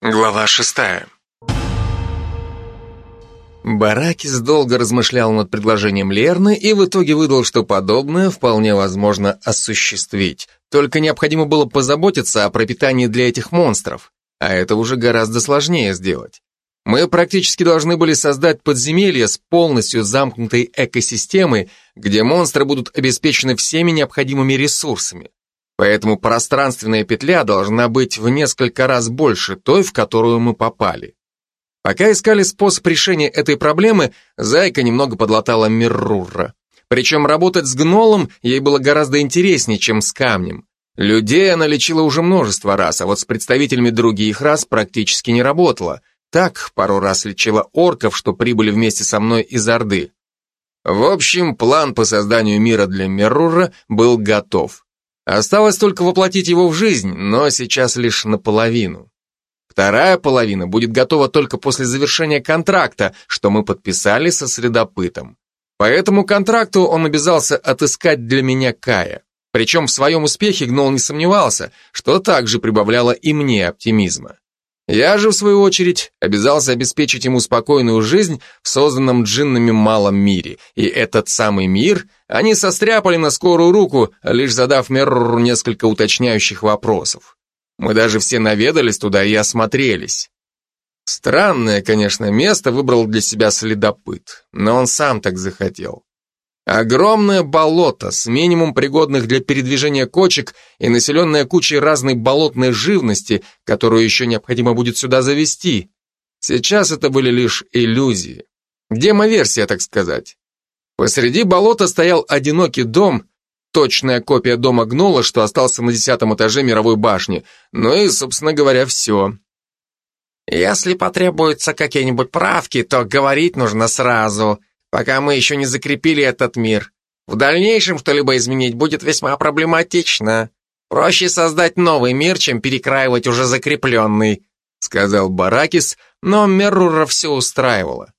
Глава шестая. Баракис долго размышлял над предложением Лерны и в итоге выдал, что подобное вполне возможно осуществить. Только необходимо было позаботиться о пропитании для этих монстров, а это уже гораздо сложнее сделать. Мы практически должны были создать подземелье с полностью замкнутой экосистемой, где монстры будут обеспечены всеми необходимыми ресурсами. Поэтому пространственная петля должна быть в несколько раз больше той, в которую мы попали. Пока искали способ решения этой проблемы, Зайка немного подлатала Миррура. Причем работать с гнолом ей было гораздо интереснее, чем с камнем. Людей она лечила уже множество раз, а вот с представителями других рас практически не работала. Так, пару раз лечила орков, что прибыли вместе со мной из Орды. В общем, план по созданию мира для Миррура был готов. Осталось только воплотить его в жизнь, но сейчас лишь наполовину. Вторая половина будет готова только после завершения контракта, что мы подписали со следопытом. По этому контракту он обязался отыскать для меня Кая. Причем в своем успехе Гнол не сомневался, что также прибавляло и мне оптимизма. Я же, в свою очередь, обязался обеспечить ему спокойную жизнь в созданном джиннами малом мире, и этот самый мир они состряпали на скорую руку, лишь задав Меррору несколько уточняющих вопросов. Мы даже все наведались туда и осмотрелись. Странное, конечно, место выбрал для себя следопыт, но он сам так захотел. Огромное болото с минимум пригодных для передвижения кочек и населенное кучей разной болотной живности, которую еще необходимо будет сюда завести. Сейчас это были лишь иллюзии. Демоверсия, так сказать. Посреди болота стоял одинокий дом, точная копия дома Гнола, что остался на десятом этаже мировой башни. Ну и, собственно говоря, все. Если потребуются какие-нибудь правки, то говорить нужно сразу, пока мы еще не закрепили этот мир. В дальнейшем что-либо изменить будет весьма проблематично. Проще создать новый мир, чем перекраивать уже закрепленный», сказал Баракис, но Меррура все устраивало.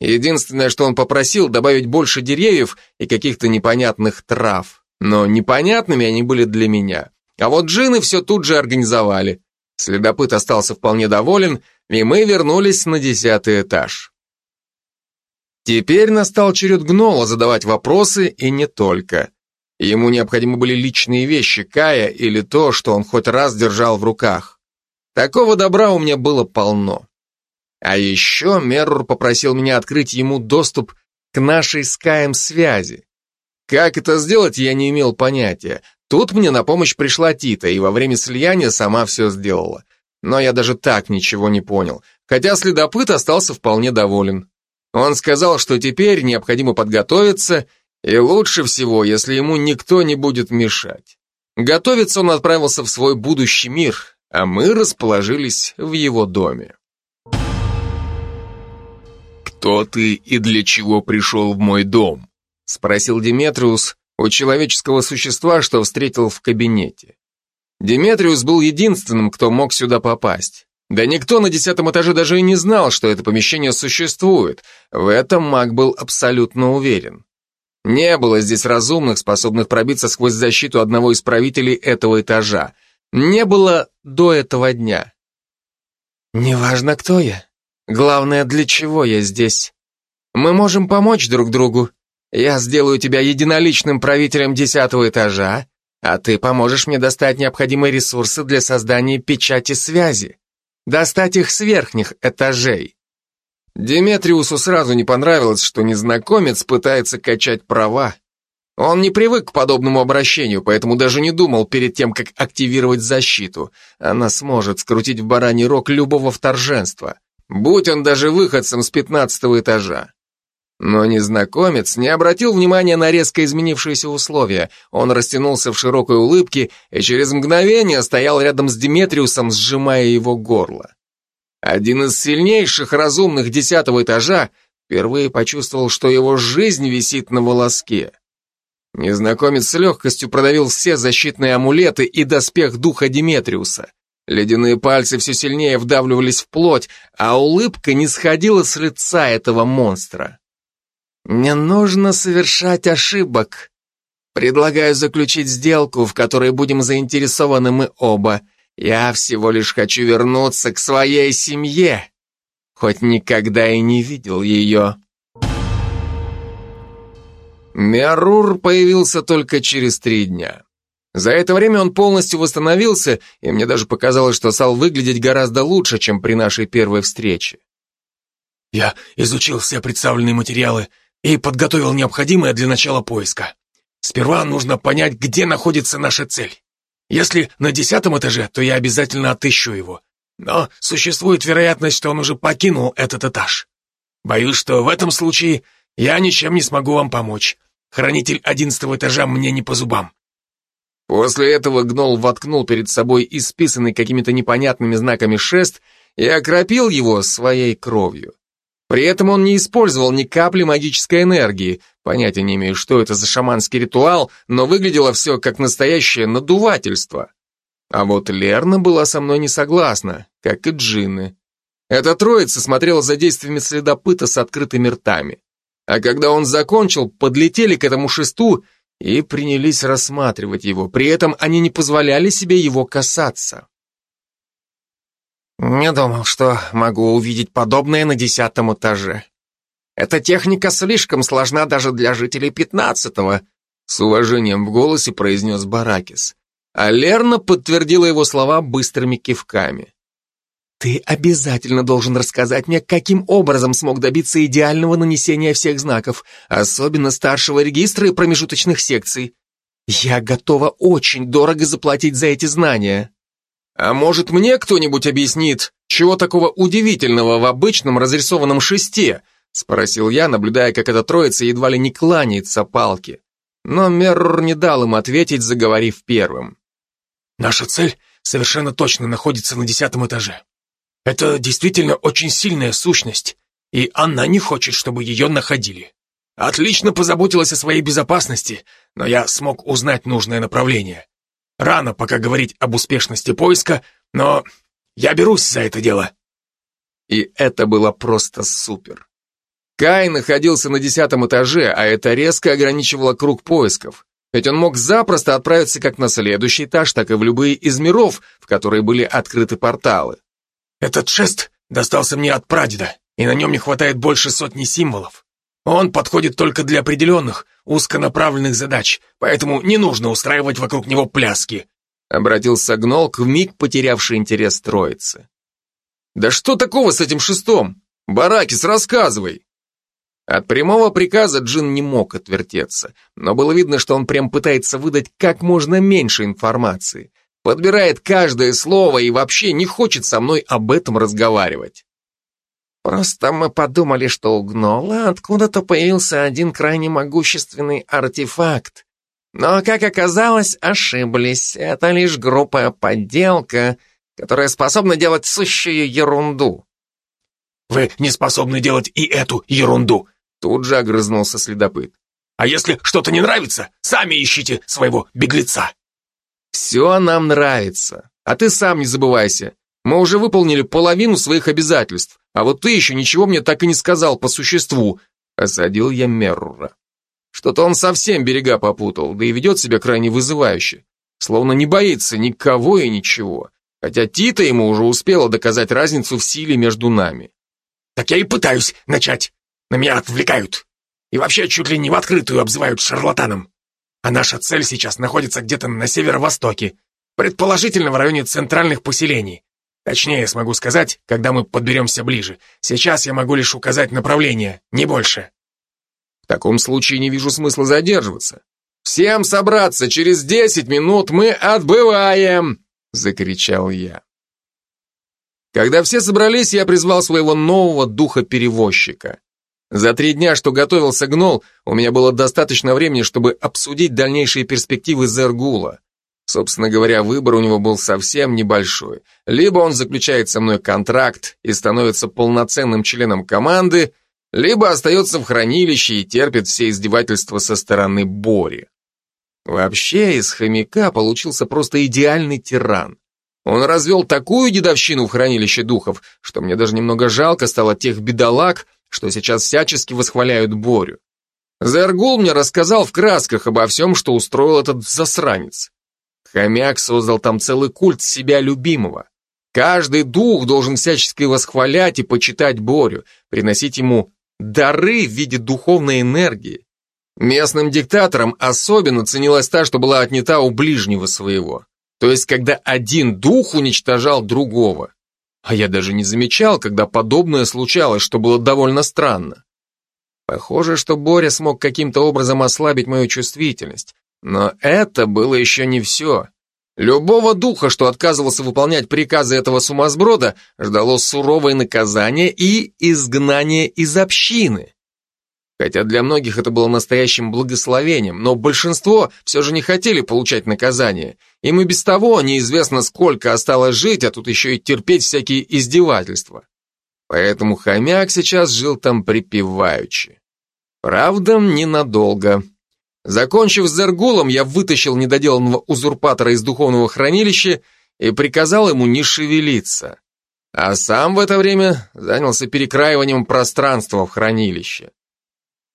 Единственное, что он попросил, добавить больше деревьев и каких-то непонятных трав. Но непонятными они были для меня. А вот джины все тут же организовали. Следопыт остался вполне доволен, и мы вернулись на десятый этаж. Теперь настал черед Гнола задавать вопросы, и не только. Ему необходимы были личные вещи Кая или то, что он хоть раз держал в руках. Такого добра у меня было полно. А еще Меррур попросил меня открыть ему доступ к нашей с Каем связи. Как это сделать, я не имел понятия. Тут мне на помощь пришла Тита, и во время слияния сама все сделала. Но я даже так ничего не понял, хотя следопыт остался вполне доволен. Он сказал, что теперь необходимо подготовиться, и лучше всего, если ему никто не будет мешать. Готовиться он отправился в свой будущий мир, а мы расположились в его доме. «Кто ты и для чего пришел в мой дом?» — спросил Диметриус у человеческого существа, что встретил в кабинете. Диметриус был единственным, кто мог сюда попасть. Да никто на десятом этаже даже и не знал, что это помещение существует. В этом маг был абсолютно уверен. Не было здесь разумных, способных пробиться сквозь защиту одного из правителей этого этажа. Не было до этого дня. «Неважно, кто я. Главное, для чего я здесь. Мы можем помочь друг другу. Я сделаю тебя единоличным правителем десятого этажа, а ты поможешь мне достать необходимые ресурсы для создания печати связи достать их с верхних этажей. Деметриусу сразу не понравилось, что незнакомец пытается качать права. Он не привык к подобному обращению, поэтому даже не думал перед тем, как активировать защиту. Она сможет скрутить в бараний рог любого вторженства, будь он даже выходцем с пятнадцатого этажа. Но незнакомец не обратил внимания на резко изменившиеся условия. Он растянулся в широкой улыбке и через мгновение стоял рядом с Диметриусом, сжимая его горло. Один из сильнейших разумных десятого этажа впервые почувствовал, что его жизнь висит на волоске. Незнакомец с легкостью продавил все защитные амулеты и доспех духа Диметриуса. Ледяные пальцы все сильнее вдавливались в плоть, а улыбка не сходила с лица этого монстра. Не нужно совершать ошибок. Предлагаю заключить сделку, в которой будем заинтересованы мы оба. Я всего лишь хочу вернуться к своей семье, хоть никогда и не видел ее. Миарур появился только через три дня. За это время он полностью восстановился, и мне даже показалось, что стал выглядеть гораздо лучше, чем при нашей первой встрече. Я изучил все представленные материалы и подготовил необходимое для начала поиска. Сперва нужно понять, где находится наша цель. Если на десятом этаже, то я обязательно отыщу его. Но существует вероятность, что он уже покинул этот этаж. Боюсь, что в этом случае я ничем не смогу вам помочь. Хранитель одиннадцатого этажа мне не по зубам. После этого гнол воткнул перед собой исписанный какими-то непонятными знаками шест и окропил его своей кровью. При этом он не использовал ни капли магической энергии, понятия не имею, что это за шаманский ритуал, но выглядело все как настоящее надувательство. А вот Лерна была со мной не согласна, как и Джинны. Эта троица смотрела за действиями следопыта с открытыми ртами. А когда он закончил, подлетели к этому шесту и принялись рассматривать его, при этом они не позволяли себе его касаться. «Не думал, что могу увидеть подобное на десятом этаже. Эта техника слишком сложна даже для жителей пятнадцатого», с уважением в голосе произнес Баракис. А Лерна подтвердила его слова быстрыми кивками. Ты обязательно должен рассказать мне, каким образом смог добиться идеального нанесения всех знаков, особенно старшего регистра и промежуточных секций. Я готова очень дорого заплатить за эти знания. А может, мне кто-нибудь объяснит, чего такого удивительного в обычном разрисованном шесте? Спросил я, наблюдая, как эта троица едва ли не кланяется палке. Но Мерр не дал им ответить, заговорив первым. Наша цель совершенно точно находится на десятом этаже. Это действительно очень сильная сущность, и она не хочет, чтобы ее находили. Отлично позаботилась о своей безопасности, но я смог узнать нужное направление. Рано пока говорить об успешности поиска, но я берусь за это дело. И это было просто супер. Кай находился на десятом этаже, а это резко ограничивало круг поисков. Ведь он мог запросто отправиться как на следующий этаж, так и в любые из миров, в которые были открыты порталы. Этот шест достался мне от прадеда, и на нем не хватает больше сотни символов. Он подходит только для определенных, узконаправленных задач, поэтому не нужно устраивать вокруг него пляски. Обратился Гнол к вмиг потерявший интерес троицы. Да что такого с этим шестом? Баракис, рассказывай. От прямого приказа Джин не мог отвертеться, но было видно, что он прям пытается выдать как можно меньше информации – подбирает каждое слово и вообще не хочет со мной об этом разговаривать. Просто мы подумали, что у Гнола откуда-то появился один крайне могущественный артефакт. Но, как оказалось, ошиблись. Это лишь группа подделка, которая способна делать сущую ерунду. «Вы не способны делать и эту ерунду!» Тут же огрызнулся следопыт. «А если что-то не нравится, сами ищите своего беглеца!» Все нам нравится. А ты сам не забывайся. Мы уже выполнили половину своих обязательств, а вот ты еще ничего мне так и не сказал по существу. Осадил я Меррура. Что-то он совсем берега попутал, да и ведет себя крайне вызывающе. Словно не боится никого и ничего. Хотя Тита ему уже успела доказать разницу в силе между нами. Так я и пытаюсь начать. На меня отвлекают. И вообще чуть ли не в открытую обзывают шарлатаном. А наша цель сейчас находится где-то на северо-востоке, предположительно в районе центральных поселений. Точнее, смогу сказать, когда мы подберемся ближе. Сейчас я могу лишь указать направление, не больше. В таком случае не вижу смысла задерживаться. Всем собраться, через десять минут мы отбываем, закричал я. Когда все собрались, я призвал своего нового духа-перевозчика. За три дня, что готовился гнол, у меня было достаточно времени, чтобы обсудить дальнейшие перспективы Зергула. Собственно говоря, выбор у него был совсем небольшой. Либо он заключает со мной контракт и становится полноценным членом команды, либо остается в хранилище и терпит все издевательства со стороны Бори. Вообще, из хомяка получился просто идеальный тиран. Он развел такую дедовщину в хранилище духов, что мне даже немного жалко стало тех бедолаг, что сейчас всячески восхваляют Борю. Зергул мне рассказал в красках обо всем, что устроил этот засранец. Хомяк создал там целый культ себя любимого. Каждый дух должен всячески восхвалять и почитать Борю, приносить ему дары в виде духовной энергии. Местным диктаторам особенно ценилась та, что была отнята у ближнего своего. То есть, когда один дух уничтожал другого. А я даже не замечал, когда подобное случалось, что было довольно странно. Похоже, что Боря смог каким-то образом ослабить мою чувствительность. Но это было еще не все. Любого духа, что отказывался выполнять приказы этого сумасброда, ждало суровое наказание и изгнание из общины. Хотя для многих это было настоящим благословением, но большинство все же не хотели получать наказание. Им и без того неизвестно, сколько осталось жить, а тут еще и терпеть всякие издевательства. Поэтому хомяк сейчас жил там припеваючи. Правда, ненадолго. Закончив с Зергулом, я вытащил недоделанного узурпатора из духовного хранилища и приказал ему не шевелиться. А сам в это время занялся перекраиванием пространства в хранилище.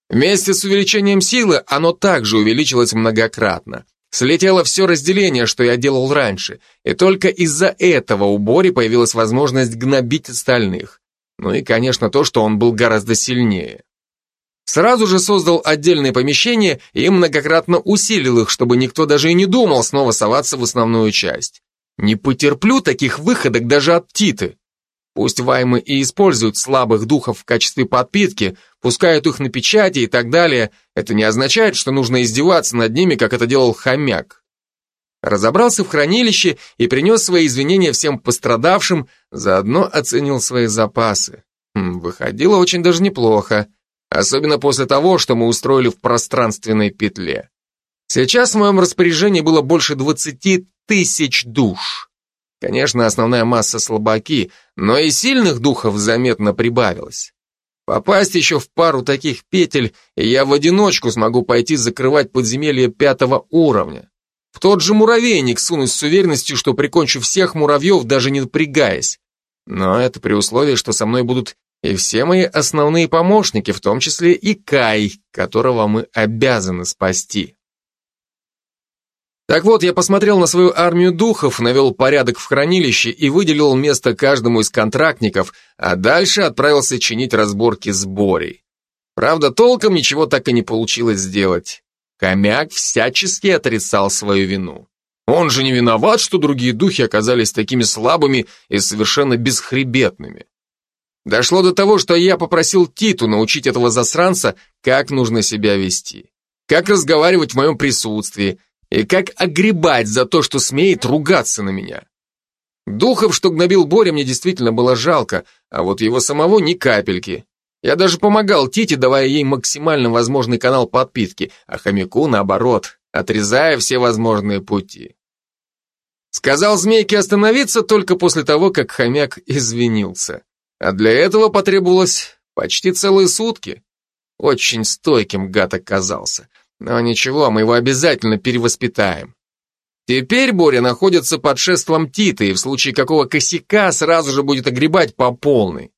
Вместе с увеличением силы оно также увеличилось многократно. Слетело все разделение, что я делал раньше, и только из-за этого у Бори появилась возможность гнобить остальных. Ну и, конечно, то, что он был гораздо сильнее. Сразу же создал отдельные помещения и многократно усилил их, чтобы никто даже и не думал снова соваться в основную часть. Не потерплю таких выходок даже от Титы. Пусть ваймы и используют слабых духов в качестве подпитки, пускают их на печати и так далее, это не означает, что нужно издеваться над ними, как это делал хомяк. Разобрался в хранилище и принес свои извинения всем пострадавшим, заодно оценил свои запасы. Выходило очень даже неплохо. Особенно после того, что мы устроили в пространственной петле. Сейчас в моем распоряжении было больше 20 тысяч душ. Конечно, основная масса слабаки, но и сильных духов заметно прибавилось. Попасть еще в пару таких петель, и я в одиночку смогу пойти закрывать подземелье пятого уровня. В тот же муравейник сунусь с уверенностью, что прикончу всех муравьев, даже не напрягаясь. Но это при условии, что со мной будут и все мои основные помощники, в том числе и Кай, которого мы обязаны спасти. Так вот, я посмотрел на свою армию духов, навел порядок в хранилище и выделил место каждому из контрактников, а дальше отправился чинить разборки с Борей. Правда, толком ничего так и не получилось сделать. Хомяк всячески отрицал свою вину. Он же не виноват, что другие духи оказались такими слабыми и совершенно бесхребетными. Дошло до того, что я попросил Титу научить этого засранца, как нужно себя вести, как разговаривать в моем присутствии и как огребать за то, что смеет ругаться на меня. Духов, что гнобил Боря, мне действительно было жалко, а вот его самого ни капельки. Я даже помогал Тите, давая ей максимально возможный канал подпитки, а хомяку, наоборот, отрезая все возможные пути. Сказал змейке остановиться только после того, как хомяк извинился. А для этого потребовалось почти целые сутки. Очень стойким гад оказался. Но ничего, мы его обязательно перевоспитаем. Теперь Боря находится под шеством Тита и в случае какого косяка сразу же будет огребать по полной.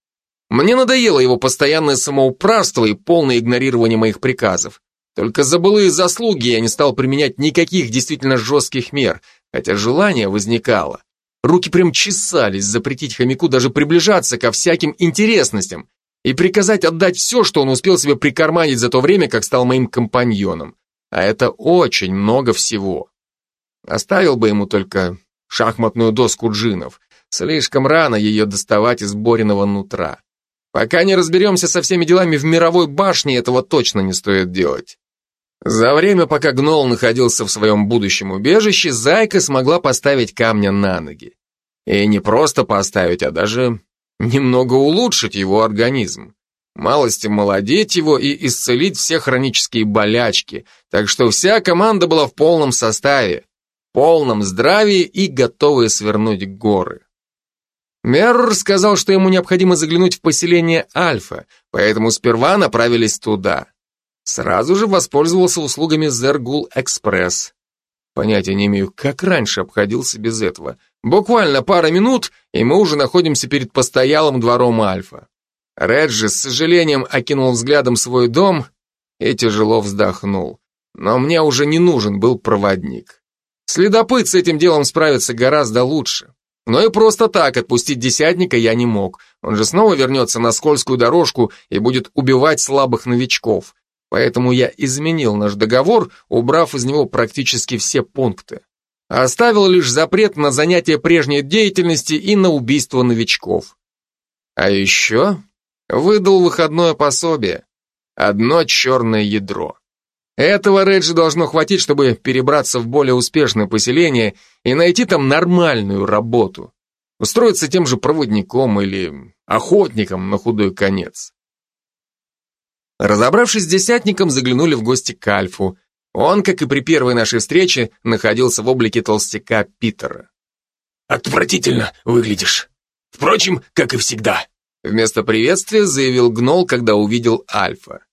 Мне надоело его постоянное самоуправство и полное игнорирование моих приказов. Только за былые заслуги я не стал применять никаких действительно жестких мер, хотя желание возникало. Руки прям чесались запретить хомяку даже приближаться ко всяким интересностям и приказать отдать все, что он успел себе прикарманить за то время, как стал моим компаньоном. А это очень много всего. Оставил бы ему только шахматную доску джинов. Слишком рано ее доставать из Бориного нутра. Пока не разберемся со всеми делами в мировой башне, этого точно не стоит делать. За время, пока Гнол находился в своем будущем убежище, Зайка смогла поставить камня на ноги. И не просто поставить, а даже немного улучшить его организм. Малости молодеть его и исцелить все хронические болячки, так что вся команда была в полном составе, полном здравии и готовая свернуть горы. Мерр сказал, что ему необходимо заглянуть в поселение Альфа, поэтому сперва направились туда. Сразу же воспользовался услугами Зергул Экспресс. Понятия не имею, как раньше обходился без этого. Буквально пара минут, и мы уже находимся перед постоялым двором Альфа. Реджи с сожалением окинул взглядом свой дом и тяжело вздохнул. Но мне уже не нужен был проводник. Следопыт с этим делом справится гораздо лучше. Но и просто так отпустить десятника я не мог. Он же снова вернется на скользкую дорожку и будет убивать слабых новичков. Поэтому я изменил наш договор, убрав из него практически все пункты. Оставил лишь запрет на занятие прежней деятельности и на убийство новичков. А еще выдал выходное пособие. Одно черное ядро. Этого Реджи должно хватить, чтобы перебраться в более успешное поселение и найти там нормальную работу. Устроиться тем же проводником или охотником на худой конец. Разобравшись с десятником, заглянули в гости к Альфу. Он, как и при первой нашей встрече, находился в облике толстяка Питера. «Отвратительно выглядишь. Впрочем, как и всегда», Вместо приветствия заявил Гнол, когда увидел Альфа.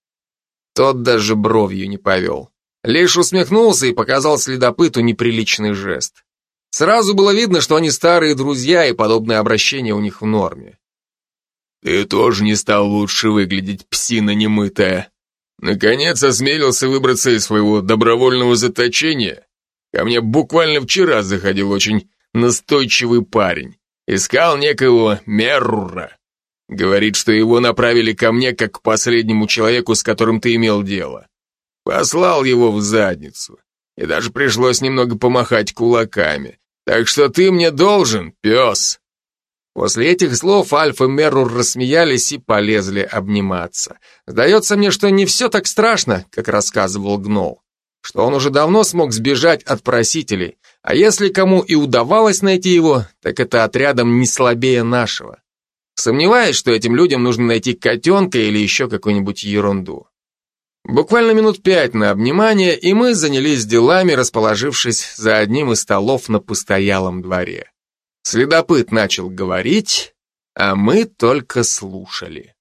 Тот даже бровью не повел. Лишь усмехнулся и показал следопыту неприличный жест. Сразу было видно, что они старые друзья, и подобное обращение у них в норме. «Ты тоже не стал лучше выглядеть, псина немытая. Наконец осмелился выбраться из своего добровольного заточения. Ко мне буквально вчера заходил очень настойчивый парень. Искал некого Меррура. Говорит, что его направили ко мне как к последнему человеку, с которым ты имел дело. Послал его в задницу. И даже пришлось немного помахать кулаками. Так что ты мне должен, пес. После этих слов Альфа и Мерур рассмеялись и полезли обниматься. Сдается мне, что не все так страшно, как рассказывал Гнол. Что он уже давно смог сбежать от просителей, а если кому и удавалось найти его, так это отрядом не слабее нашего. Сомневаюсь, что этим людям нужно найти котенка или еще какую-нибудь ерунду. Буквально минут пять на обнимание, и мы занялись делами, расположившись за одним из столов на постоялом дворе. Следопыт начал говорить, а мы только слушали.